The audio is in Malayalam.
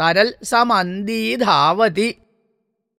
തരൽ സമന്തി ധാവതി